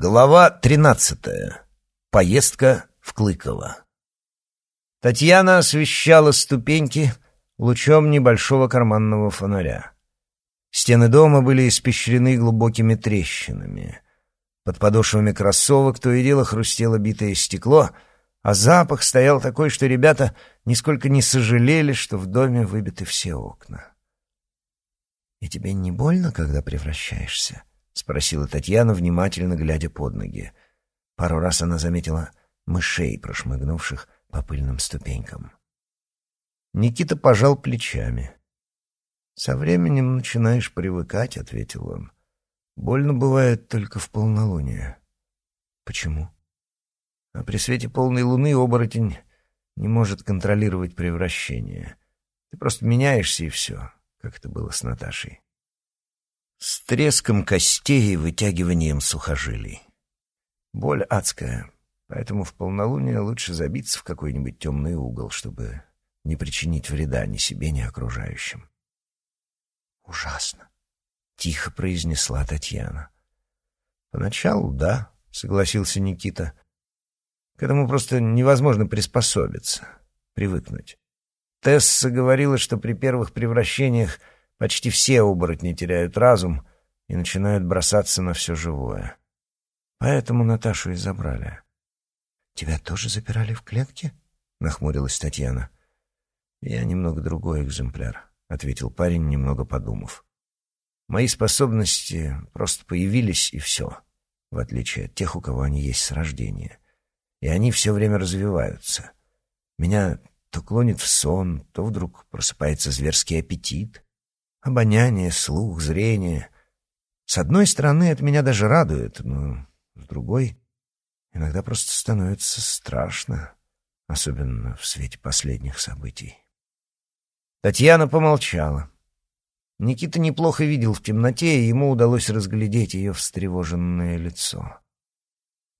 Глава тринадцатая. Поездка в Клыково. Татьяна освещала ступеньки лучом небольшого карманного фонаря. Стены дома были испещрены глубокими трещинами. Под подошвами кроссовок то и дело хрустело битое стекло, а запах стоял такой, что ребята нисколько не сожалели, что в доме выбиты все окна. «И тебе не больно, когда превращаешься?» — спросила Татьяна, внимательно глядя под ноги. Пару раз она заметила мышей, прошмыгнувших по пыльным ступенькам. Никита пожал плечами. «Со временем начинаешь привыкать», — ответил он. «Больно бывает только в полнолуние». «Почему?» «А при свете полной луны оборотень не может контролировать превращение. Ты просто меняешься, и все, как это было с Наташей» с треском костей и вытягиванием сухожилий. Боль адская, поэтому в полнолуние лучше забиться в какой-нибудь темный угол, чтобы не причинить вреда ни себе, ни окружающим. «Ужасно», — тихо произнесла Татьяна. «Поначалу, да», — согласился Никита. «К этому просто невозможно приспособиться, привыкнуть. Тесса говорила, что при первых превращениях Почти все оборотни теряют разум и начинают бросаться на все живое. Поэтому Наташу и забрали. «Тебя тоже запирали в клетке?» — нахмурилась Татьяна. «Я немного другой экземпляр», — ответил парень, немного подумав. «Мои способности просто появились, и все, в отличие от тех, у кого они есть с рождения. И они все время развиваются. Меня то клонит в сон, то вдруг просыпается зверский аппетит. Обоняние, слух, зрение. С одной стороны, это меня даже радует, но с другой иногда просто становится страшно, особенно в свете последних событий. Татьяна помолчала. Никита неплохо видел в темноте, и ему удалось разглядеть ее встревоженное лицо.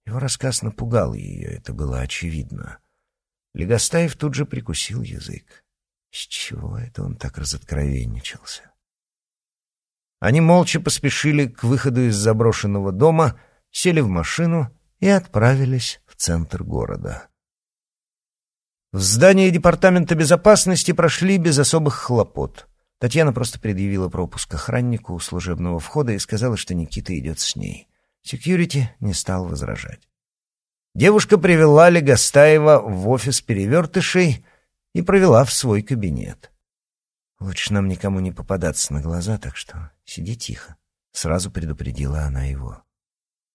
Его рассказ напугал ее, это было очевидно. Легостаев тут же прикусил язык. С чего это он так разоткровенничался? Они молча поспешили к выходу из заброшенного дома, сели в машину и отправились в центр города. В здании департамента безопасности прошли без особых хлопот. Татьяна просто предъявила пропуск охраннику у служебного входа и сказала, что Никита идет с ней. Секьюрити не стал возражать. Девушка привела Легостаева в офис перевертышей и провела в свой кабинет. «Лучше нам никому не попадаться на глаза, так что сиди тихо», — сразу предупредила она его.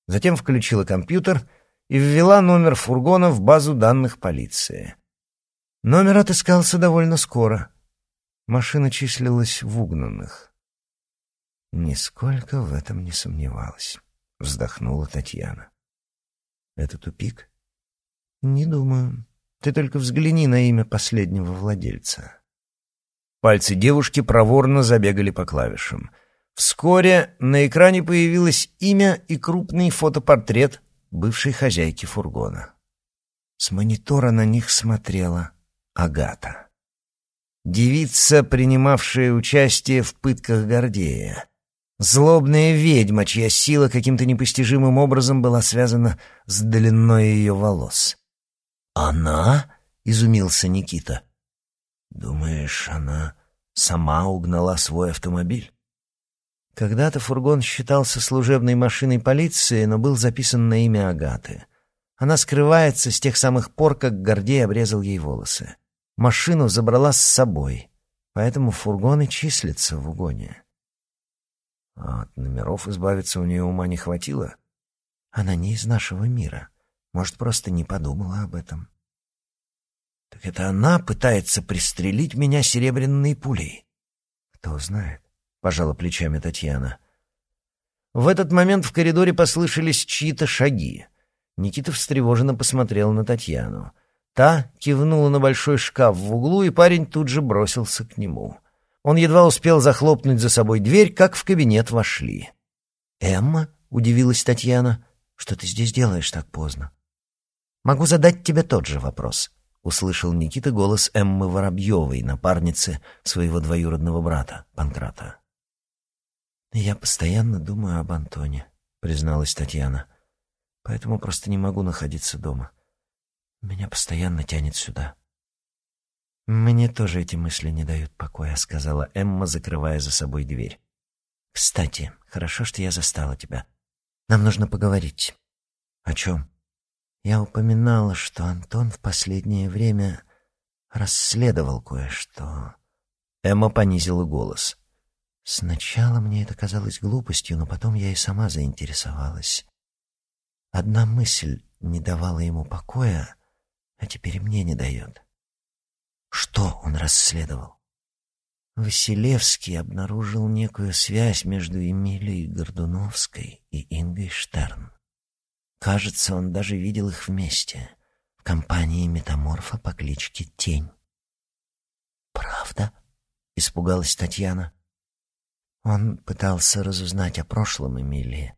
Затем включила компьютер и ввела номер фургона в базу данных полиции. Номер отыскался довольно скоро. Машина числилась в угнанных. Нисколько в этом не сомневалась, вздохнула Татьяна. Это тупик? Не думаю. Ты только взгляни на имя последнего владельца. Пальцы девушки проворно забегали по клавишам. Вскоре на экране появилось имя и крупный фотопортрет бывшей хозяйки фургона. С монитора на них смотрела Агата. Девица, принимавшая участие в пытках Гордея. Злобная ведьма, чья сила каким-то непостижимым образом была связана с длиной ее волос. «Она?» — изумился Никита. Думаешь, она сама угнала свой автомобиль? Когда-то фургон считался служебной машиной полиции, но был записан на имя Агаты. Она скрывается с тех самых пор, как Гордей обрезал ей волосы. Машину забрала с собой, поэтому фургон и числится в угоне. А от номеров избавиться у нее ума не хватило. Она не из нашего мира. Может, просто не подумала об этом. Так это она пытается пристрелить меня серебряной пулей. Кто знает, пожала плечами Татьяна. В этот момент в коридоре послышались чьи-то шаги. Никита встревоженно посмотрел на Татьяну. Та кивнула на большой шкаф в углу, и парень тут же бросился к нему. Он едва успел захлопнуть за собой дверь, как в кабинет вошли. «Эмма?» — удивилась Татьяна. «Что ты здесь делаешь так поздно?» «Могу задать тебе тот же вопрос», — услышал Никита голос Эммы Воробьевой, напарницы своего двоюродного брата, Панкрата. «Я постоянно думаю об Антоне», — призналась Татьяна. поэтому просто не могу находиться дома. Меня постоянно тянет сюда. «Мне тоже эти мысли не дают покоя», — сказала Эмма, закрывая за собой дверь. «Кстати, хорошо, что я застала тебя. Нам нужно поговорить». «О чем?» «Я упоминала, что Антон в последнее время расследовал кое-что». Эмма понизила голос. «Сначала мне это казалось глупостью, но потом я и сама заинтересовалась. Одна мысль не давала ему покоя, а теперь и мне не дает. Что он расследовал? Василевский обнаружил некую связь между Эмилией Гордуновской и Ингой Штерн. Кажется, он даже видел их вместе, в компании метаморфа по кличке Тень. «Правда?» — испугалась Татьяна. Он пытался разузнать о прошлом Эмилии.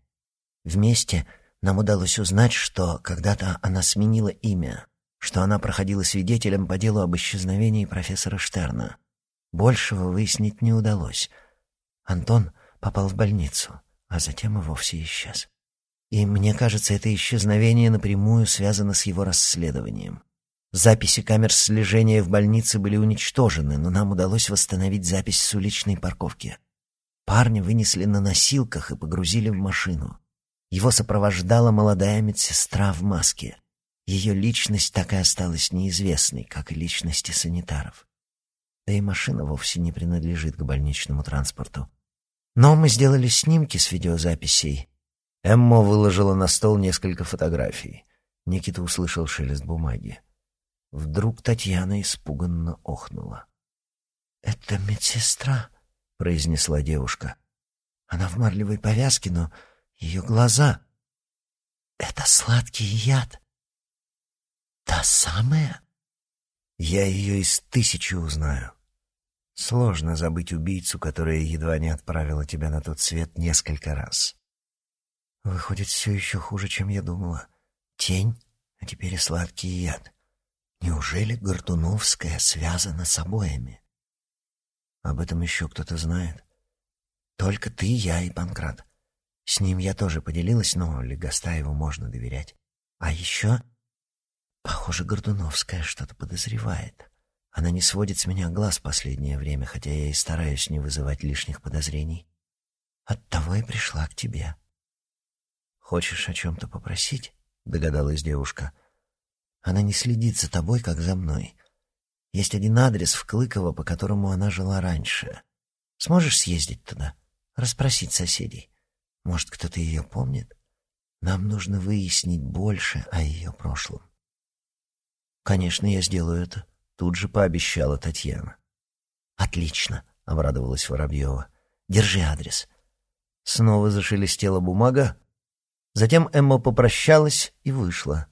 Вместе нам удалось узнать, что когда-то она сменила имя, что она проходила свидетелем по делу об исчезновении профессора Штерна. Большего выяснить не удалось. Антон попал в больницу, а затем и вовсе исчез. И мне кажется, это исчезновение напрямую связано с его расследованием. Записи камер слежения в больнице были уничтожены, но нам удалось восстановить запись с уличной парковки. Парня вынесли на носилках и погрузили в машину. Его сопровождала молодая медсестра в маске. Ее личность так и осталась неизвестной, как и личности санитаров. Да и машина вовсе не принадлежит к больничному транспорту. Но мы сделали снимки с видеозаписей. Эммо выложила на стол несколько фотографий. Никита услышал шелест бумаги. Вдруг Татьяна испуганно охнула. «Это медсестра», — произнесла девушка. «Она в марлевой повязке, но ее глаза...» «Это сладкий яд», «Та самая?» «Я ее из тысячи узнаю. Сложно забыть убийцу, которая едва не отправила тебя на тот свет несколько раз. Выходит, все еще хуже, чем я думала. Тень, а теперь и сладкий яд. Неужели Гордуновская связана с обоями? Об этом еще кто-то знает. Только ты, я и Панкрат. С ним я тоже поделилась, но Легостаеву можно доверять. А еще Похоже, Гордуновская что-то подозревает. Она не сводит с меня глаз последнее время, хотя я и стараюсь не вызывать лишних подозрений. Оттого и пришла к тебе. Хочешь о чем-то попросить? Догадалась девушка. Она не следит за тобой, как за мной. Есть один адрес в Клыково, по которому она жила раньше. Сможешь съездить туда, расспросить соседей? Может, кто-то ее помнит? Нам нужно выяснить больше о ее прошлом. «Конечно, я сделаю это», — тут же пообещала Татьяна. «Отлично», — обрадовалась Воробьева. «Держи адрес». Снова зашелестела бумага. Затем Эмма попрощалась и вышла.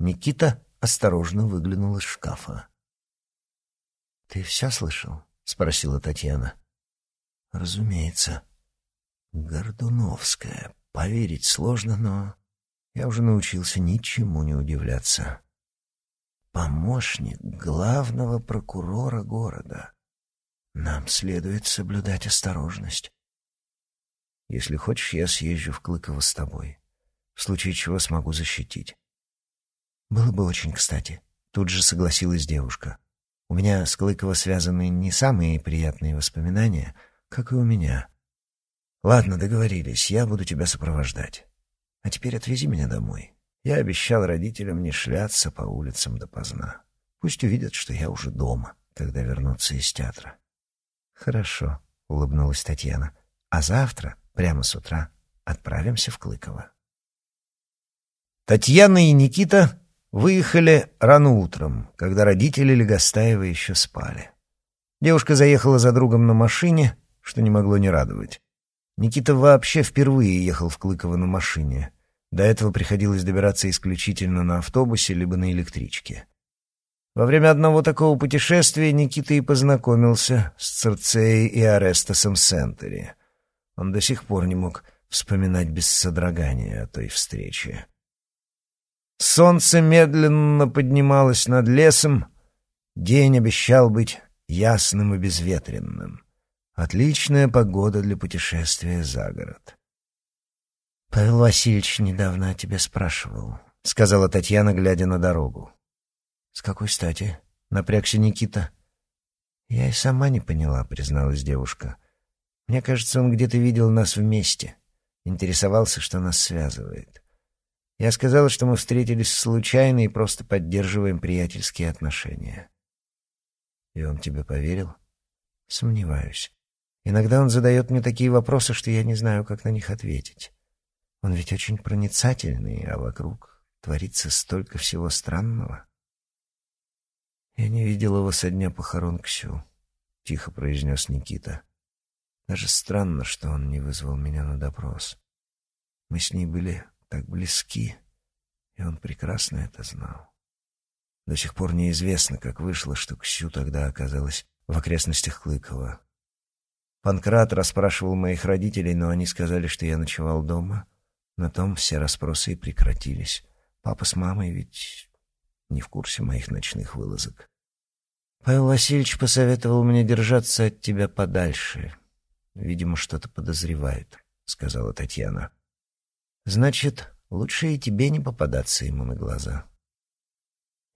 Никита осторожно выглянул из шкафа. «Ты все слышал?» — спросила Татьяна. «Разумеется. Гордуновская. Поверить сложно, но я уже научился ничему не удивляться» помощник главного прокурора города. Нам следует соблюдать осторожность. Если хочешь, я съезжу в Клыково с тобой. В случае чего смогу защитить. Было бы очень кстати. Тут же согласилась девушка. У меня с Клыково связаны не самые приятные воспоминания, как и у меня. Ладно, договорились, я буду тебя сопровождать. А теперь отвези меня домой. Я обещал родителям не шляться по улицам допоздна. Пусть увидят, что я уже дома, когда вернутся из театра. «Хорошо», — улыбнулась Татьяна. «А завтра, прямо с утра, отправимся в Клыково». Татьяна и Никита выехали рано утром, когда родители Легостаева еще спали. Девушка заехала за другом на машине, что не могло не радовать. Никита вообще впервые ехал в Клыково на машине — до этого приходилось добираться исключительно на автобусе либо на электричке. Во время одного такого путешествия Никита и познакомился с Церцеей и Арестасом Сентери. Он до сих пор не мог вспоминать без содрогания о той встрече. Солнце медленно поднималось над лесом. День обещал быть ясным и безветренным. Отличная погода для путешествия за город. «Павел Васильевич недавно о тебе спрашивал», — сказала Татьяна, глядя на дорогу. «С какой стати?» — напрягся Никита. «Я и сама не поняла», — призналась девушка. «Мне кажется, он где-то видел нас вместе, интересовался, что нас связывает. Я сказала, что мы встретились случайно и просто поддерживаем приятельские отношения». «И он тебе поверил?» «Сомневаюсь. Иногда он задает мне такие вопросы, что я не знаю, как на них ответить. Он ведь очень проницательный, а вокруг творится столько всего странного». «Я не видел его со дня похорон Ксю», — тихо произнес Никита. «Даже странно, что он не вызвал меня на допрос. Мы с ней были так близки, и он прекрасно это знал. До сих пор неизвестно, как вышло, что Ксю тогда оказалась в окрестностях Клыкова. Панкрат расспрашивал моих родителей, но они сказали, что я ночевал дома. На том все расспросы и прекратились. Папа с мамой ведь не в курсе моих ночных вылазок. Павел Васильевич посоветовал мне держаться от тебя подальше. Видимо, что-то подозревает, сказала Татьяна. Значит, лучше и тебе не попадаться ему на глаза.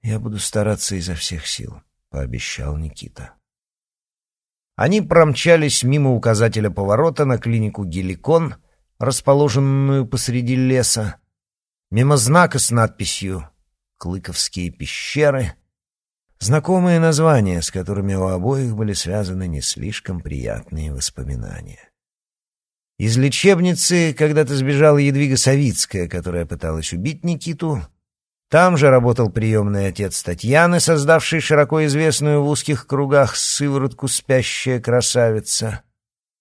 Я буду стараться изо всех сил, пообещал Никита. Они промчались мимо указателя поворота на клинику Геликон, расположенную посреди леса, мимо знака с надписью Клыковские пещеры. Знакомые названия, с которыми у обоих были связаны не слишком приятные воспоминания. Из лечебницы когда-то сбежала Едвига Савицкая, которая пыталась убить Никиту. Там же работал приемный отец Татьяны, создавший широко известную в узких кругах сыворотку «Спящая красавица».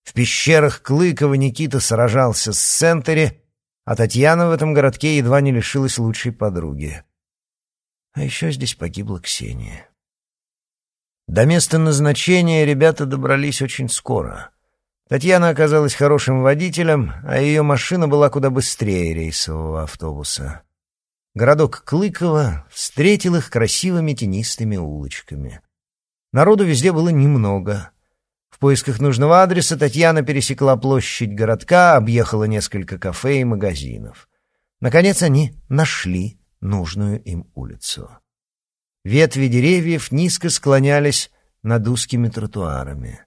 В пещерах Клыкова Никита сражался с Сентери, а Татьяна в этом городке едва не лишилась лучшей подруги. А еще здесь погибла Ксения. До места назначения ребята добрались очень скоро. Татьяна оказалась хорошим водителем, а ее машина была куда быстрее рейсового автобуса. Городок Клыково встретил их красивыми тенистыми улочками. Народу везде было немного. В поисках нужного адреса Татьяна пересекла площадь городка, объехала несколько кафе и магазинов. Наконец они нашли нужную им улицу. Ветви деревьев низко склонялись над узкими тротуарами.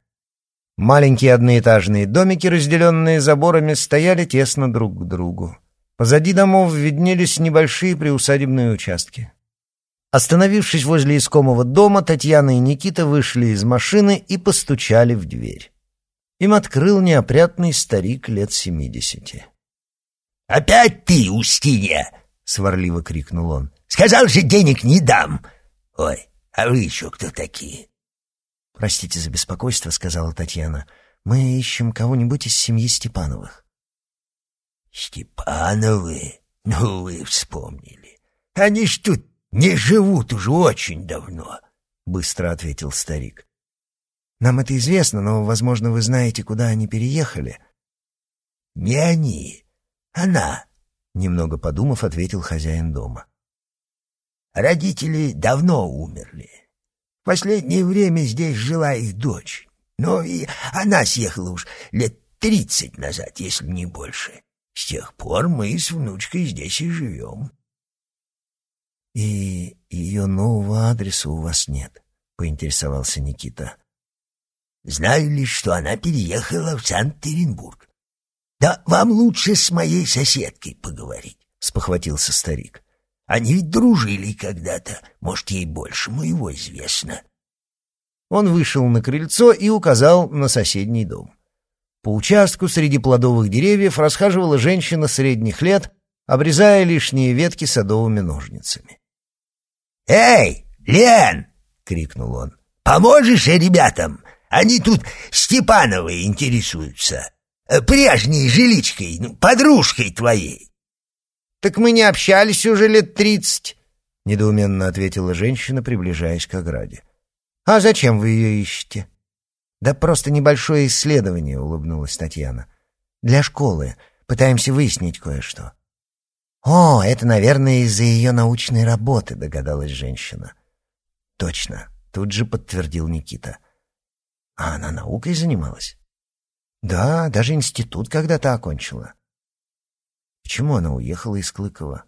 Маленькие одноэтажные домики, разделенные заборами, стояли тесно друг к другу. Позади домов виднелись небольшие приусадебные участки. Остановившись возле искомого дома, Татьяна и Никита вышли из машины и постучали в дверь. Им открыл неопрятный старик лет семидесяти. «Опять ты, Устинья!» — сварливо крикнул он. «Сказал же, денег не дам! Ой, а вы еще кто такие?» «Простите за беспокойство», — сказала Татьяна. «Мы ищем кого-нибудь из семьи Степановых». «Степановы? Ну, вы вспомнили. Они ж тут не живут уже очень давно», — быстро ответил старик. «Нам это известно, но, возможно, вы знаете, куда они переехали». «Не они. Она», — немного подумав, ответил хозяин дома. «Родители давно умерли. В последнее время здесь жила их дочь, но и она съехала уж лет тридцать назад, если не больше. С тех пор мы с внучкой здесь и живем». «И ее нового адреса у вас нет?» — поинтересовался Никита. «Знаю лишь, что она переехала в Санкт-Петербург. «Да вам лучше с моей соседкой поговорить», — спохватился старик. «Они ведь дружили когда-то, может, ей больше моего известно». Он вышел на крыльцо и указал на соседний дом. По участку среди плодовых деревьев расхаживала женщина средних лет, обрезая лишние ветки садовыми ножницами. «Эй, Лен!» — крикнул он. «Поможешь ребятам? Они тут Степановы интересуются». Прежней жиличкой, ну, подружкой твоей. «Так мы не общались уже лет тридцать», — недоуменно ответила женщина, приближаясь к ограде. «А зачем вы ее ищете?» «Да просто небольшое исследование», — улыбнулась Татьяна. «Для школы. Пытаемся выяснить кое-что». «О, это, наверное, из-за ее научной работы», — догадалась женщина. «Точно», — тут же подтвердил Никита. «А она наукой занималась?» Да, даже институт когда-то окончила. Почему она уехала из Клыкова?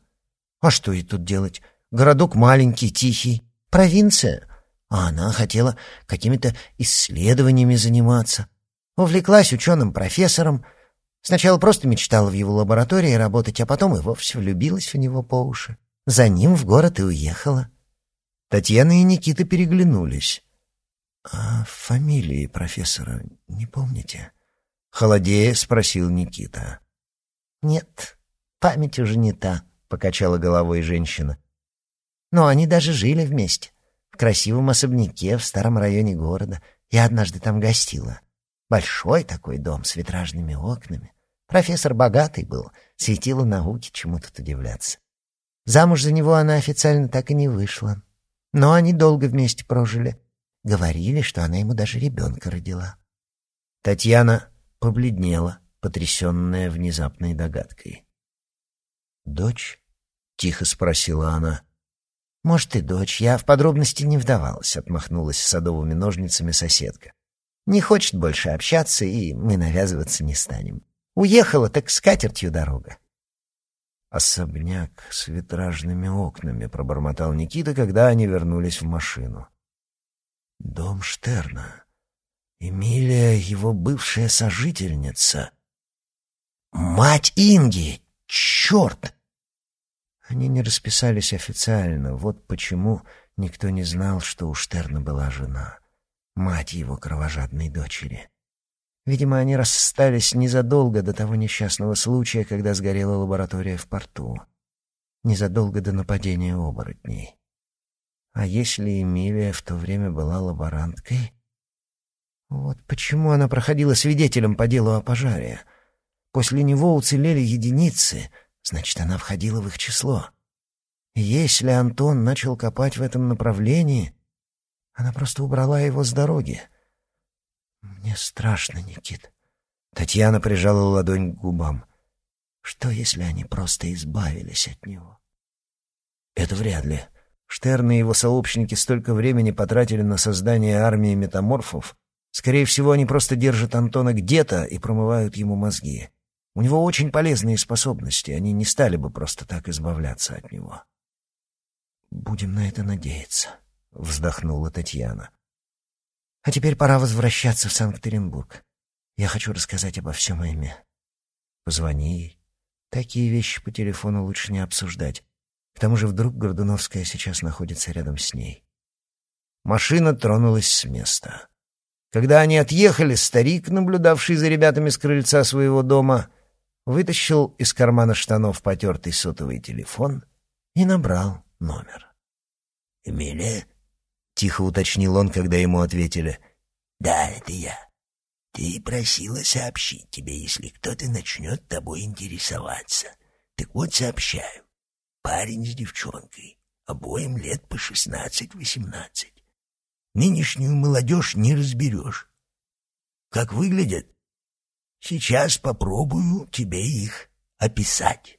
А что ей тут делать? Городок маленький, тихий, провинция. А она хотела какими-то исследованиями заниматься. Увлеклась ученым-профессором. Сначала просто мечтала в его лаборатории работать, а потом и вовсе влюбилась в него по уши. За ним в город и уехала. Татьяна и Никита переглянулись. «А фамилии профессора не помните?» Холодея спросил Никита. «Нет, память уже не та», — покачала головой женщина. «Но они даже жили вместе, в красивом особняке в старом районе города. Я однажды там гостила. Большой такой дом с витражными окнами. Профессор богатый был, светила науки, чему тут удивляться. Замуж за него она официально так и не вышла. Но они долго вместе прожили. Говорили, что она ему даже ребенка родила. Татьяна побледнела, потрясенная внезапной догадкой. «Дочь?» — тихо спросила она. «Может, и дочь. Я в подробности не вдавалась», — отмахнулась садовыми ножницами соседка. «Не хочет больше общаться, и мы навязываться не станем. Уехала, так с катертью дорога». «Особняк с витражными окнами», — пробормотал Никита, когда они вернулись в машину. Дом Штерна. Эмилия — его бывшая сожительница. Мать Инги! Черт! Они не расписались официально. Вот почему никто не знал, что у Штерна была жена. Мать его кровожадной дочери. Видимо, они расстались незадолго до того несчастного случая, когда сгорела лаборатория в порту. Незадолго до нападения оборотней. А если Эмилия в то время была лаборанткой? Вот почему она проходила свидетелем по делу о пожаре. После него уцелели единицы, значит, она входила в их число. Если Антон начал копать в этом направлении, она просто убрала его с дороги. Мне страшно, Никит. Татьяна прижала ладонь к губам. Что, если они просто избавились от него? Это вряд ли. Штерн и его сообщники столько времени потратили на создание армии метаморфов. Скорее всего, они просто держат Антона где-то и промывают ему мозги. У него очень полезные способности, они не стали бы просто так избавляться от него. «Будем на это надеяться», — вздохнула Татьяна. «А теперь пора возвращаться в Санкт-Петербург. Я хочу рассказать обо всем Эми. Позвони ей. Такие вещи по телефону лучше не обсуждать. К тому же вдруг Гордуновская сейчас находится рядом с ней. Машина тронулась с места. Когда они отъехали, старик, наблюдавший за ребятами с крыльца своего дома, вытащил из кармана штанов потертый сотовый телефон и набрал номер. «Эмилия?» — тихо уточнил он, когда ему ответили. «Да, это я. Ты просила сообщить тебе, если кто-то начнет тобой интересоваться. Так вот сообщаю парень с девчонкой, обоим лет по шестнадцать-восемнадцать. Нынешнюю молодежь не разберешь. Как выглядят? Сейчас попробую тебе их описать.